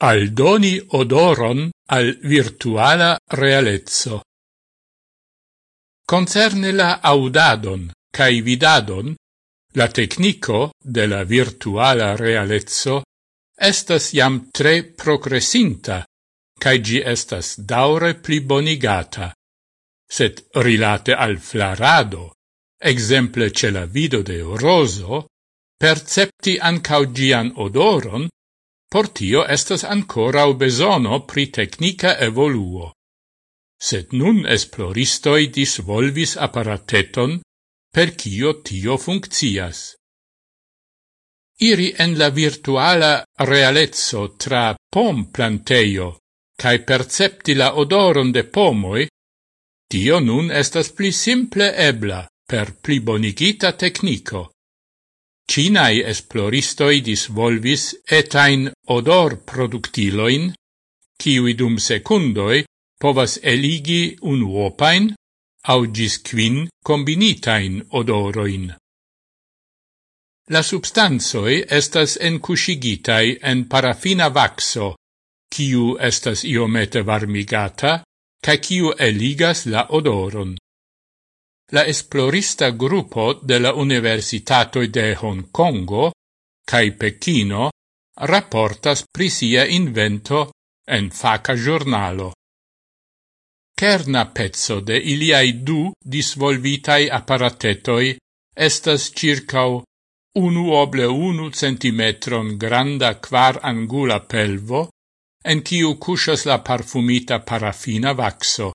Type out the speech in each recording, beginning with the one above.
aldoni odoron al virtuala realezzo. Concerne la audadon cae vidadon, la tecnico de la virtuala realezzo estas jam tre progressinta, cae gi estas daure pli bonigata, set rilate al flarado, exemple ce la vido de roso, percepti ancau gian odoron Por tio estas u besono pri tecnica evoluo. Sed nun esploristoi disvolvis apparateton per cio tio funccias. Iri en la virtuala realezzo tra pom planteio cae percepti la odoron de pomoi, tio nun estas pli simple ebla per pli bonigita tecnico. Cinae esploristoi disvolvis etain odor productiloin, kiui dum secundoi povas eligi unuopain au gis quin combinitain odoroin. La substansoi estas encusigitai en parafina vaxo, kiu estas iomete varmigata, ca kiu eligas la odoron. La esplorista gruppo de la Universitatoi de Hong Kongo cae Pechino rapportas pri sia invento en faca giornalo. Cerna pezzo de iliai du disvolvitai apparatetoi estas circau unu oble unu centimetron granda quar angula pelvo, en ciu cusas la parfumita parafina vaxo.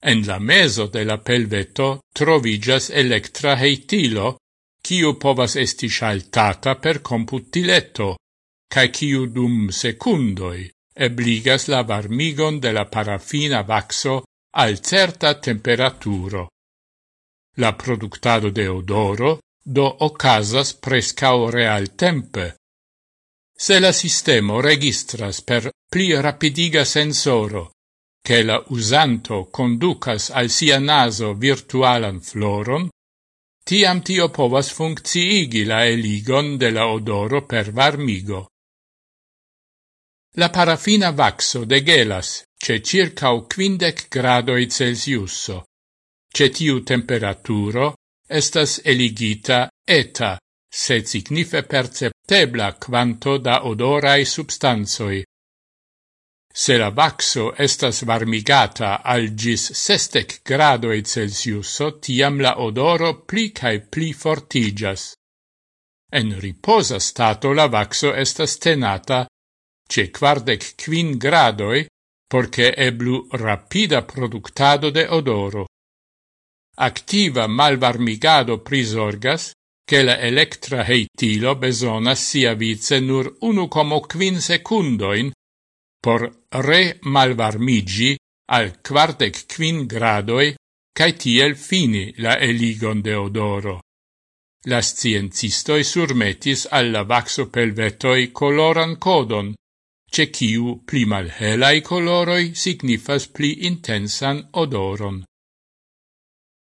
En la meso de la pelveto trovigas electra heitilo, ciu povas esti shaltata per computiletto, cae ciu dum secundoi ebligas la varmigon de la parafina vaxo al certa temperaturo. La productado de odoro do ocasas prescao real tempe. Se la sistemo registras per pli rapidiga sensoro che la usanto conducas al sia naso virtualan floron, tiam tio povas funcciigi la eligon de la odoro per varmigo. La parafina vaxo degelas ce circa circau quindec gradoi Celsiuso. Ce tiu temperaturo estas eligita eta, se signife perceptebla quanto da odorai substanzoi. Se la vaxo estas varmigata al gis sestec gradoi Celsiuso, tiam la odoro pli cae pli fortigas. En riposa stato la vaxo estas tenata ce quardec quin gradoi, porce eblu rapida productado de odoro. Activa malvarmigado prisorgas, che la electra heitilo besonas sia vice nur unu como quin secundoin por re malvarmigi al quartec quin gradoi cae tiel fini la eligon de odoro. La sciencistoi surmetis alla vaxo pelvetoi coloran codon, ce ciu pli malhelai coloroi signifas pli intensan odoron.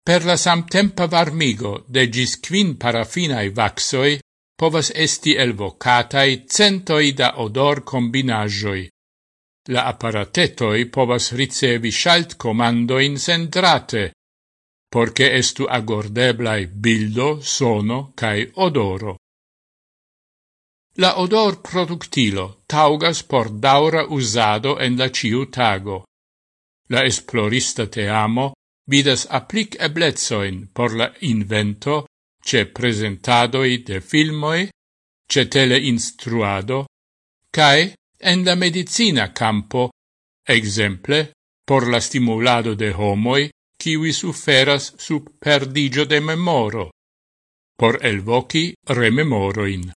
Per la samtempa varmigo de gis quin parafinae vaxoi povas esti elvocatai centoi da odor combinajoi. La apparatetoi povas ricevi shalt comandoin centrate, porce estu agordeblai bildo, sono cae odoro. La odor productilo taugas por daura usado en la ciu tago. La esplorista te amo vidas applic eblezoin por la invento ce presentadoi de filmoi, ce teleinstruado, cae en la medicina campo, exemple, por la stimulado de homoi kiwi suferas sub perdigio de memoro, por elvoci rememoroin.